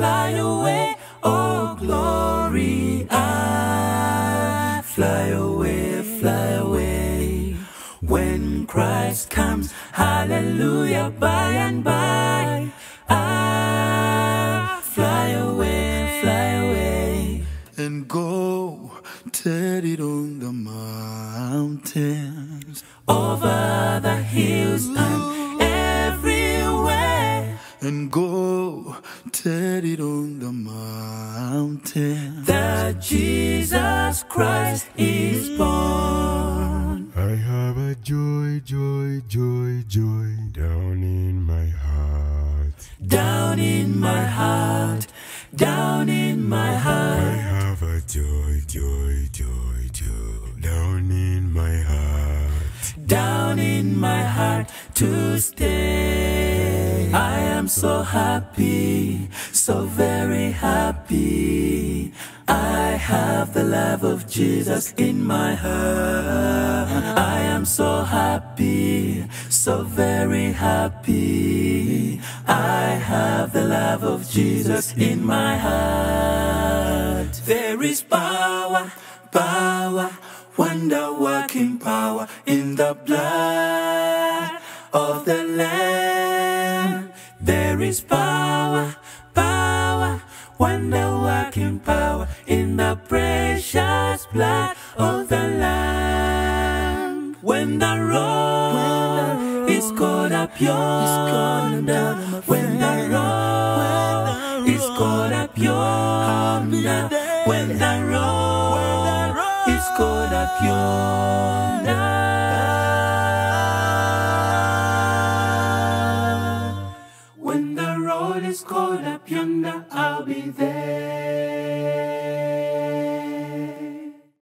fly away, oh glory, I fly away, fly away. When Christ comes, hallelujah, by and by, I fly away, fly away. and go tell it on the mountains over the hills tell it on the mountain that Jesus Christ is born. I have a joy, joy, joy, joy down in my heart. Down in my heart, down in my heart. I have a joy, joy, joy, joy down in my heart. down in my heart to stay. I am so happy, so very happy. I have the love of Jesus in my heart. I am so happy, so very happy. I have the love of Jesus in my heart. There is power, power, wonder working power in the blood of the Lamb. There is power, power, wonder working power in the precious blood of the Lamb. When the road is caught up yonder, when the road is caught up yonder, when the road is caught up yonder. Is caught up yonder, I'll be there.